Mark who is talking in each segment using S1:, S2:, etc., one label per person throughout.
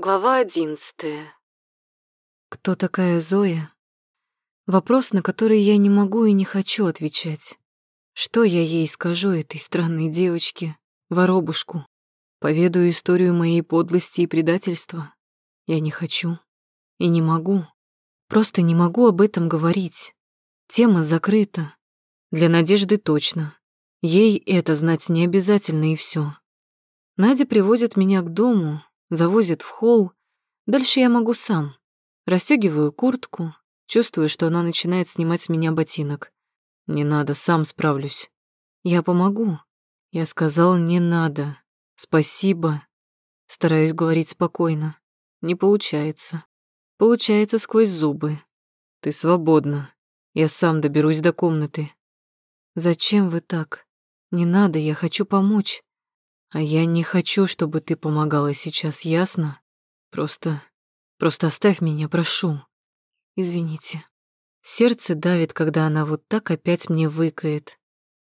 S1: Глава одиннадцатая.
S2: Кто такая Зоя? Вопрос, на который я не могу и не хочу отвечать. Что я ей скажу, этой странной девочке, воробушку? Поведаю историю моей подлости и предательства? Я не хочу и не могу. Просто не могу об этом говорить. Тема закрыта. Для Надежды точно. Ей это знать не обязательно и все. Надя приводит меня к дому, завозит в холл. Дальше я могу сам. Растёгиваю куртку, чувствую, что она начинает снимать с меня ботинок. Не надо, сам справлюсь. Я помогу. Я сказал, не надо. Спасибо. Стараюсь говорить спокойно. Не получается. Получается сквозь зубы. Ты свободна. Я сам доберусь до комнаты. Зачем вы так? Не надо, я хочу помочь. А я не хочу, чтобы ты помогала сейчас, ясно? Просто... просто оставь меня, прошу. Извините. Сердце давит, когда она вот так опять мне выкает.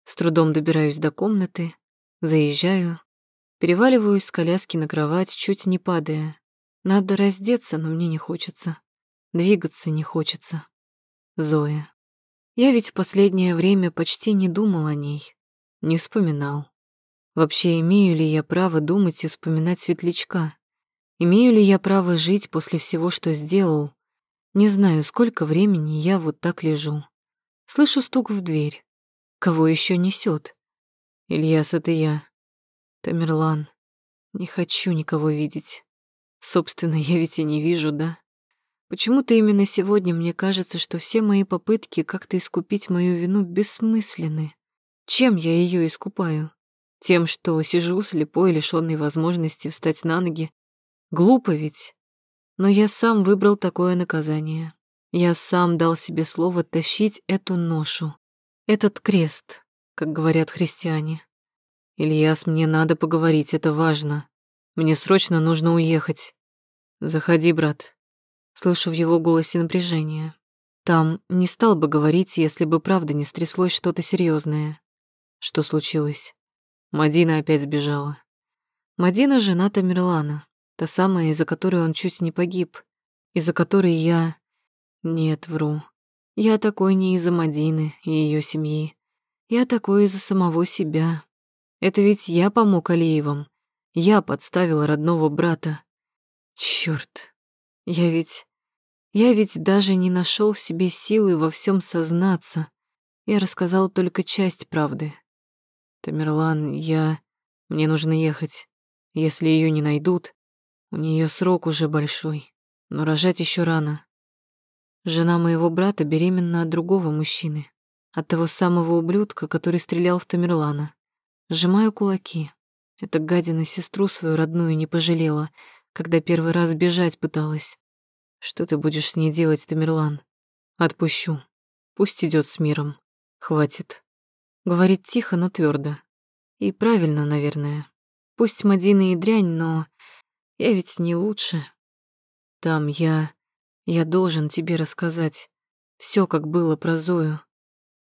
S2: С трудом добираюсь до комнаты, заезжаю, переваливаюсь с коляски на кровать, чуть не падая. Надо раздеться, но мне не хочется. Двигаться не хочется. Зоя. Я ведь в последнее время почти не думал о ней, не вспоминал. Вообще, имею ли я право думать и вспоминать светлячка? Имею ли я право жить после всего, что сделал? Не знаю, сколько времени я вот так лежу. Слышу стук в дверь. Кого еще несет? Ильяс, это я. Тамерлан. Не хочу никого видеть. Собственно, я ведь и не вижу, да? Почему-то именно сегодня мне кажется, что все мои попытки как-то искупить мою вину бессмысленны. Чем я ее искупаю? Тем, что сижу слепой, лишённый возможности встать на ноги. Глупо ведь. Но я сам выбрал такое наказание. Я сам дал себе слово тащить эту ношу. Этот крест, как говорят христиане. Ильяс, мне надо поговорить, это важно. Мне срочно нужно уехать. Заходи, брат. Слышу в его голосе напряжение. Там не стал бы говорить, если бы правда не стряслось что-то серьезное. Что случилось? Мадина опять сбежала. Мадина — жена Тамерлана, та самая, из-за которой он чуть не погиб, из-за которой я... Нет, вру. Я такой не из-за Мадины и ее семьи. Я такой из-за самого себя. Это ведь я помог Алиевым. Я подставила родного брата. Чёрт. Я ведь... Я ведь даже не нашел в себе силы во всем сознаться. Я рассказал только часть правды. Тамерлан, я... Мне нужно ехать. Если ее не найдут, у нее срок уже большой, но рожать еще рано. Жена моего брата беременна от другого мужчины, от того самого ублюдка, который стрелял в Тамерлана. Сжимаю кулаки. Эта гадина сестру свою родную не пожалела, когда первый раз бежать пыталась. Что ты будешь с ней делать, Тамерлан? Отпущу. Пусть идет с миром. Хватит. Говорит тихо, но твердо. И правильно, наверное. Пусть Мадина и дрянь, но я ведь не лучше. Там я... Я должен тебе рассказать. все, как было про Зою.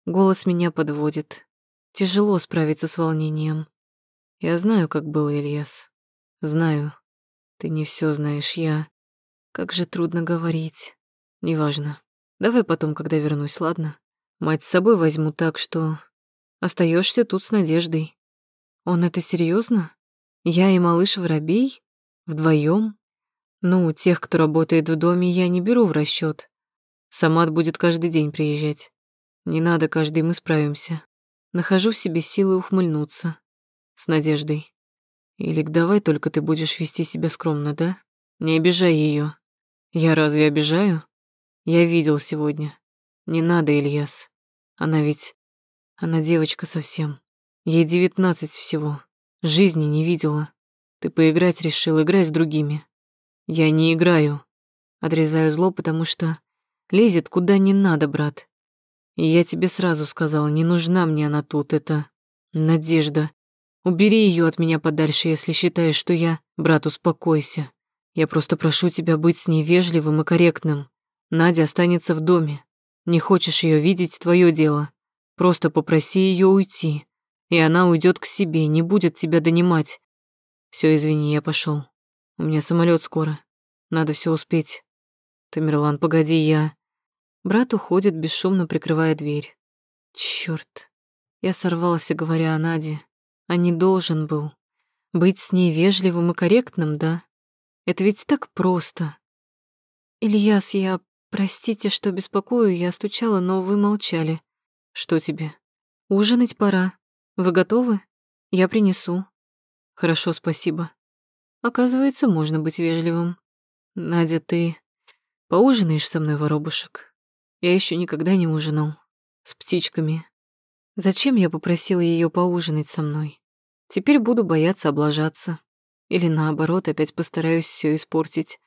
S2: Голос меня подводит. Тяжело справиться с волнением. Я знаю, как было, Ильяс. Знаю. Ты не все знаешь, я... Как же трудно говорить. Неважно. Давай потом, когда вернусь, ладно? Мать с собой возьму так, что Остаешься тут с Надеждой. Он это серьезно? Я и малыш Воробей? Вдвоем? Ну, тех, кто работает в доме, я не беру в расчет. Самат будет каждый день приезжать. Не надо, каждый мы справимся. Нахожу в себе силы ухмыльнуться. С надеждой. Илик, давай только ты будешь вести себя скромно, да? Не обижай ее. Я разве обижаю? Я видел сегодня. Не надо, Ильяс. Она ведь она девочка совсем. Ей девятнадцать всего. Жизни не видела. Ты поиграть решил, играй с другими. Я не играю. Отрезаю зло, потому что лезет куда не надо, брат. И я тебе сразу сказала, не нужна мне она тут, это надежда. Убери ее от меня подальше, если считаешь, что я... Брат, успокойся. Я просто прошу тебя быть с ней вежливым и корректным. Надя останется в доме. Не хочешь ее видеть, твое дело. Просто попроси ее уйти, и она уйдет к себе, не будет тебя донимать. Все, извини, я пошел. У меня самолет скоро. Надо все успеть. Тамерлан, погоди, я... Брат уходит, бесшумно прикрывая дверь. Чёрт. Я сорвался, говоря о Наде. А не должен был. Быть с ней вежливым и корректным, да? Это ведь так просто. Ильяс, я... Простите, что беспокою, я стучала, но вы молчали. Что тебе? Ужинать пора. Вы готовы? Я принесу. Хорошо, спасибо. Оказывается, можно быть вежливым. Надя, ты поужинаешь со мной, воробушек? Я еще никогда не ужинал. С птичками. Зачем я попросила ее поужинать со мной? Теперь буду бояться облажаться. Или наоборот, опять постараюсь все испортить.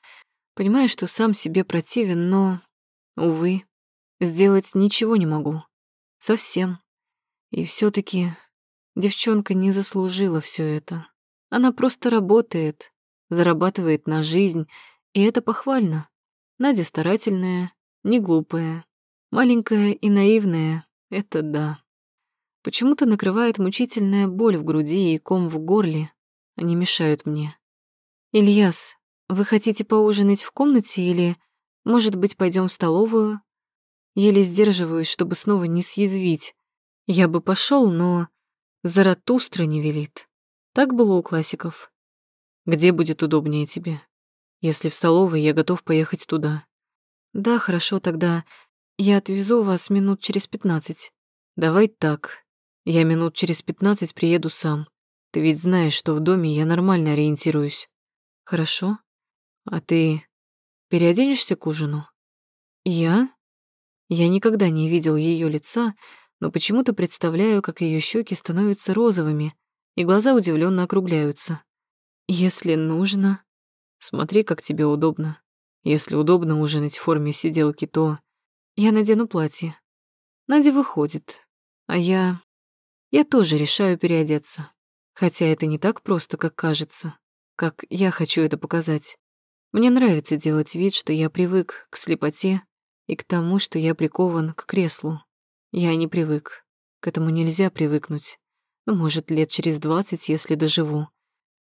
S2: Понимаю, что сам себе противен, но, увы, сделать ничего не могу. Совсем. И все таки девчонка не заслужила все это. Она просто работает, зарабатывает на жизнь, и это похвально. Надя старательная, не глупая, маленькая и наивная — это да. Почему-то накрывает мучительная боль в груди и ком в горле. Они мешают мне. «Ильяс, вы хотите поужинать в комнате или, может быть, пойдем в столовую?» Еле сдерживаюсь, чтобы снова не съязвить. Я бы пошел, но Заратустра не велит. Так было у классиков. Где будет удобнее тебе? Если в столовой, я готов поехать туда. Да, хорошо, тогда я отвезу вас минут через пятнадцать. Давай так. Я минут через пятнадцать приеду сам. Ты ведь знаешь, что в доме я нормально ориентируюсь. Хорошо. А ты переоденешься к ужину? Я? Я никогда не видел ее лица, но почему-то представляю, как ее щеки становятся розовыми, и глаза удивленно округляются. Если нужно... Смотри, как тебе удобно. Если удобно ужинать в форме сиделки, то... Я надену платье. Надя выходит, а я... Я тоже решаю переодеться. Хотя это не так просто, как кажется, как я хочу это показать. Мне нравится делать вид, что я привык к слепоте и к тому, что я прикован к креслу. Я не привык. К этому нельзя привыкнуть. Ну, может, лет через двадцать, если доживу.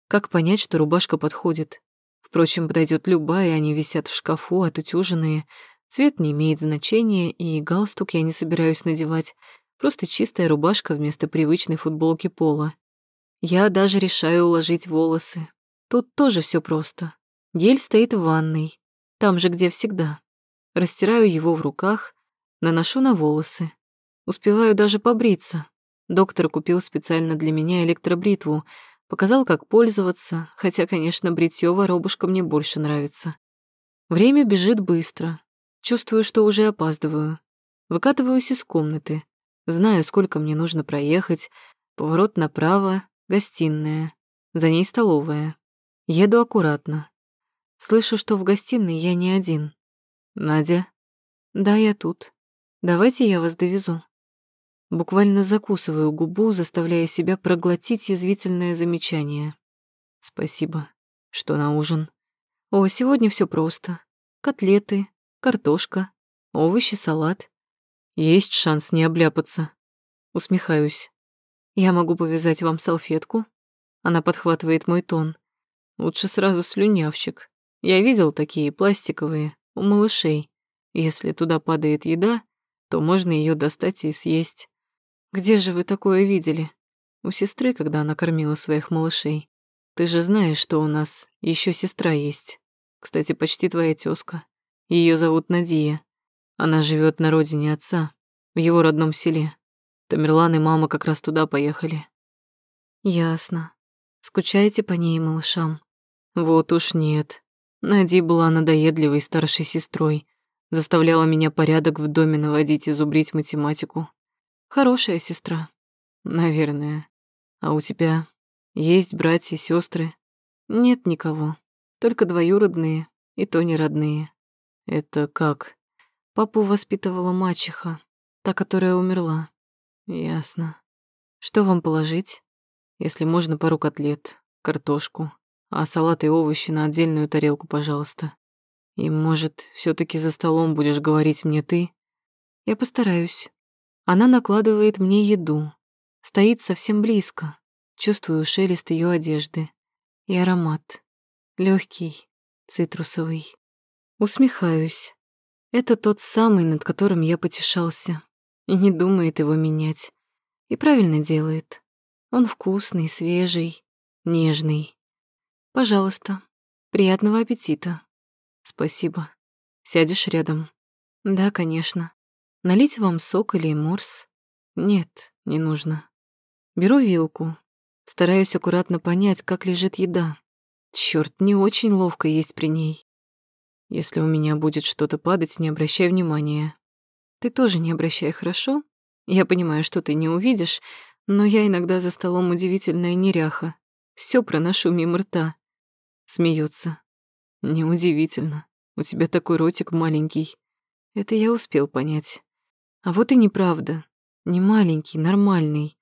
S2: Как понять, что рубашка подходит? Впрочем, подойдет любая, они висят в шкафу, отутюженные. Цвет не имеет значения, и галстук я не собираюсь надевать. Просто чистая рубашка вместо привычной футболки пола. Я даже решаю уложить волосы. Тут тоже все просто. Гель стоит в ванной, там же, где всегда. Растираю его в руках, наношу на волосы. Успеваю даже побриться. Доктор купил специально для меня электробритву, показал, как пользоваться, хотя, конечно, бритьё воробушка мне больше нравится. Время бежит быстро. Чувствую, что уже опаздываю. Выкатываюсь из комнаты. Знаю, сколько мне нужно проехать. Поворот направо, гостиная. За ней столовая. Еду аккуратно. Слышу, что в гостиной я не один. «Надя?» «Да, я тут. Давайте я вас довезу». Буквально закусываю губу, заставляя себя проглотить язвительное замечание. Спасибо. Что на ужин? О, сегодня все просто. Котлеты, картошка, овощи, салат. Есть шанс не обляпаться. Усмехаюсь. Я могу повязать вам салфетку? Она подхватывает мой тон. Лучше сразу слюнявчик. Я видел такие пластиковые у малышей. Если туда падает еда, то можно ее достать и съесть. Где же вы такое видели? У сестры, когда она кормила своих малышей. Ты же знаешь, что у нас еще сестра есть. Кстати, почти твоя тёзка. Ее зовут Надия. Она живет на родине отца, в его родном селе. Тамерлан и мама как раз туда поехали. Ясно. Скучаете по ней и малышам? Вот уж нет. Нади была надоедливой старшей сестрой. Заставляла меня порядок в доме наводить и зубрить математику. Хорошая сестра, наверное. А у тебя есть братья, сестры? Нет никого, только двоюродные, и то не родные. Это как? Папу воспитывала мачеха, та, которая умерла. Ясно. Что вам положить? Если можно, пару котлет, картошку, а салат и овощи на отдельную тарелку, пожалуйста. И, может, все таки за столом будешь говорить мне ты? Я постараюсь. Она накладывает мне еду, стоит совсем близко, чувствую шелест ее одежды и аромат, легкий, цитрусовый. Усмехаюсь. Это тот самый, над которым я потешался. И не думает его менять. И правильно делает. Он вкусный, свежий, нежный. Пожалуйста, приятного аппетита. Спасибо. Сядешь рядом? Да, конечно. Налить вам сок или морс? Нет, не нужно. Беру вилку. Стараюсь аккуратно понять, как лежит еда. Чёрт, не очень ловко есть при ней. Если у меня будет что-то падать, не обращай внимания. Ты тоже не обращай, хорошо? Я понимаю, что ты не увидишь, но я иногда за столом удивительная неряха. Все проношу мимо рта. Смеется. Неудивительно. У тебя такой ротик маленький. Это я успел понять. А вот и неправда. Не маленький, нормальный.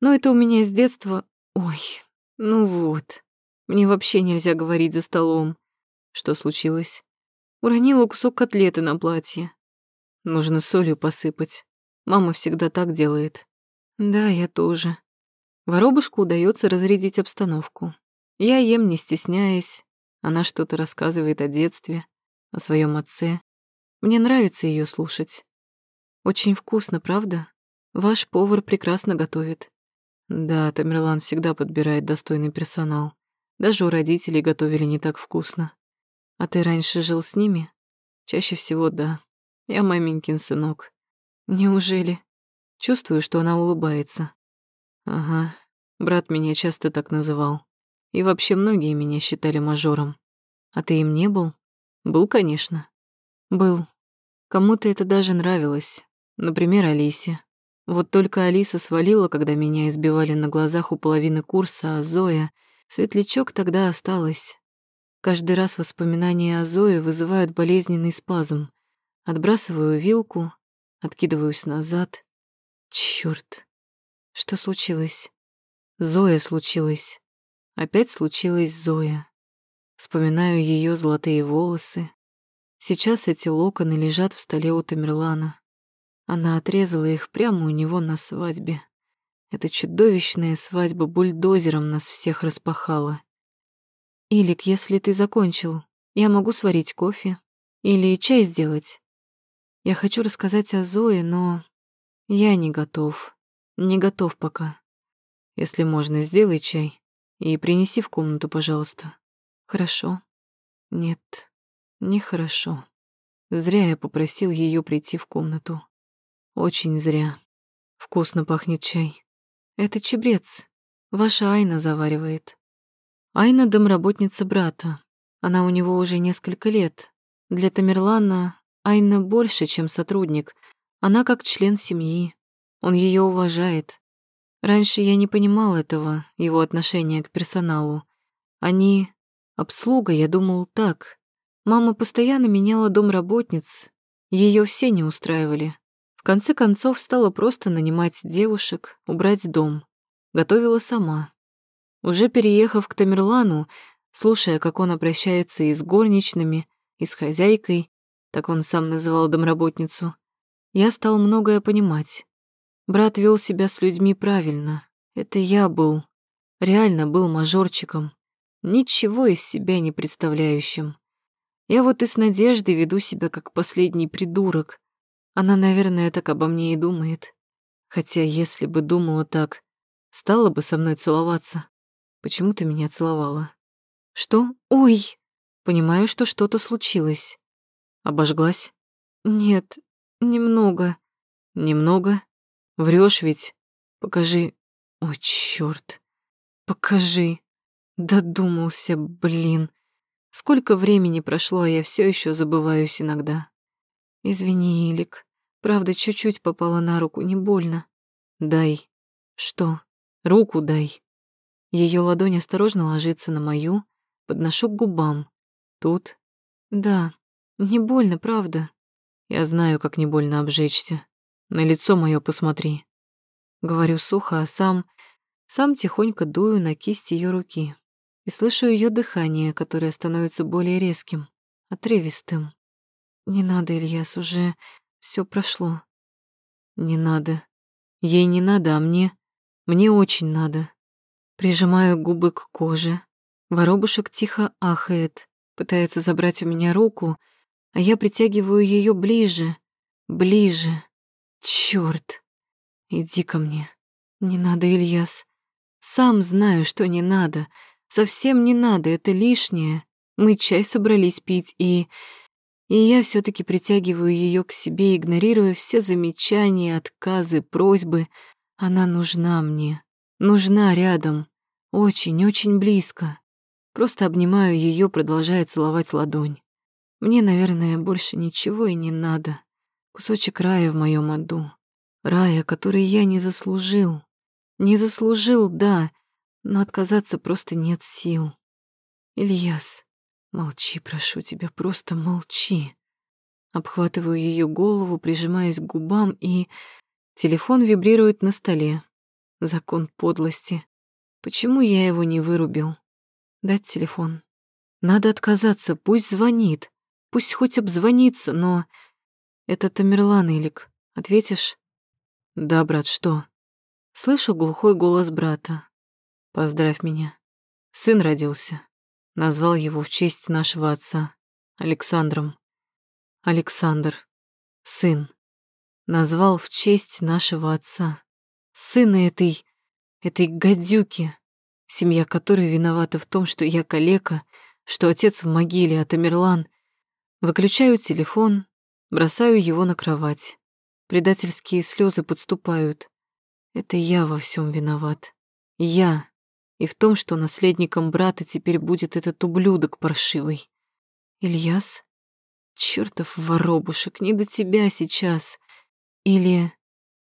S2: Но это у меня с детства... Ой, ну вот. Мне вообще нельзя говорить за столом. Что случилось? Уронила кусок котлеты на платье. Нужно солью посыпать. Мама всегда так делает. Да, я тоже. Воробушку удается разрядить обстановку. Я ем, не стесняясь. Она что-то рассказывает о детстве, о своем отце. Мне нравится ее слушать. Очень вкусно, правда? Ваш повар прекрасно готовит. Да, Тамерлан всегда подбирает достойный персонал. Даже у родителей готовили не так вкусно. А ты раньше жил с ними? Чаще всего да. Я маменькин сынок. Неужели? Чувствую, что она улыбается. Ага, брат меня часто так называл. И вообще многие меня считали мажором. А ты им не был? Был, конечно. Был. Кому-то это даже нравилось. Например, Алисе. Вот только Алиса свалила, когда меня избивали на глазах у половины курса, а Зоя... Светлячок тогда осталась. Каждый раз воспоминания о Зое вызывают болезненный спазм. Отбрасываю вилку, Откидываюсь назад. Чёрт. Что случилось? Зоя случилась. Опять случилась Зоя. Вспоминаю ее золотые волосы. Сейчас эти локоны лежат в столе у Тамерлана. Она отрезала их прямо у него на свадьбе. Эта чудовищная свадьба бульдозером нас всех распахала. «Илик, если ты закончил, я могу сварить кофе или чай сделать. Я хочу рассказать о Зое, но я не готов. Не готов пока. Если можно, сделай чай и принеси в комнату, пожалуйста. Хорошо. Нет, нехорошо. Зря я попросил ее прийти в комнату. Очень зря. Вкусно пахнет чай. Это чебрец. Ваша Айна заваривает. Айна — домработница брата. Она у него уже несколько лет. Для Тамерлана Айна больше, чем сотрудник. Она как член семьи. Он ее уважает. Раньше я не понимал этого, его отношения к персоналу. Они... Обслуга, я думал, так. Мама постоянно меняла домработниц. Ее все не устраивали. В конце концов стала просто нанимать девушек, убрать дом. Готовила сама. Уже переехав к Тамерлану, слушая, как он обращается и с горничными, и с хозяйкой, так он сам называл домработницу, я стал многое понимать. Брат вел себя с людьми правильно. Это я был. Реально был мажорчиком. Ничего из себя не представляющим. Я вот и с Надеждой веду себя как последний придурок. Она, наверное, так обо мне и думает. Хотя, если бы думала так, стала бы со мной целоваться. Почему ты меня целовала? Что? Ой! Понимаю, что что-то случилось. Обожглась? Нет, немного. Немного? Врешь ведь? Покажи. О, чёрт. Покажи. Додумался, блин. Сколько времени прошло, а я все еще забываюсь иногда. Извини, Илик. Правда, чуть-чуть попала на руку, не больно. Дай. Что? Руку дай. Ее ладонь осторожно ложится на мою, подношу к губам. Тут. Да, не больно, правда. Я знаю, как не больно обжечься. На лицо мое посмотри. Говорю сухо, а сам... Сам тихонько дую на кисть ее руки. И слышу ее дыхание, которое становится более резким, отрывистым. Не надо, Ильяс, уже все прошло. Не надо. Ей не надо, а мне... Мне очень надо. Прижимаю губы к коже. Воробушек тихо ахает, пытается забрать у меня руку, а я притягиваю ее ближе, ближе. Черт! Иди ко мне. Не надо, Ильяс. Сам знаю, что не надо. Совсем не надо, это лишнее. Мы чай собрались пить, и... И я все таки притягиваю ее к себе, игнорируя все замечания, отказы, просьбы. Она нужна мне. Нужна рядом. Очень-очень близко. Просто обнимаю ее, продолжая целовать ладонь. Мне, наверное, больше ничего и не надо. Кусочек рая в моем аду. Рая, который я не заслужил. Не заслужил, да, но отказаться просто нет сил. Ильяс, молчи, прошу тебя, просто молчи. Обхватываю ее голову, прижимаясь к губам, и... Телефон вибрирует на столе. Закон подлости. Почему я его не вырубил? Дать телефон. Надо отказаться, пусть звонит. Пусть хоть обзвонится, но... Это Тамерлан, Илик. Ответишь? Да, брат, что? Слышу глухой голос брата. Поздравь меня. Сын родился. Назвал его в честь нашего отца. Александром. Александр. Сын. Назвал в честь нашего отца. Сына этой этой гадюки, семья которой виновата в том, что я калека, что отец в могиле, а Тамерлан. Выключаю телефон, бросаю его на кровать. Предательские слезы подступают. Это я во всем виноват. Я. И в том, что наследником брата теперь будет этот ублюдок паршивый. Ильяс? Чёртов воробушек, не до тебя сейчас. Или...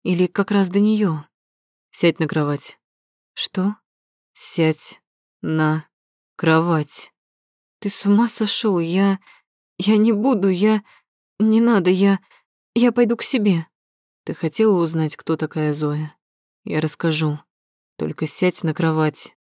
S2: Или как раз до неё. Сядь на кровать. Что? Сядь на кровать. Ты с ума сошел? Я... Я не буду, я... Не надо, я... Я пойду к себе. Ты хотела узнать, кто такая Зоя? Я расскажу. Только сядь на кровать.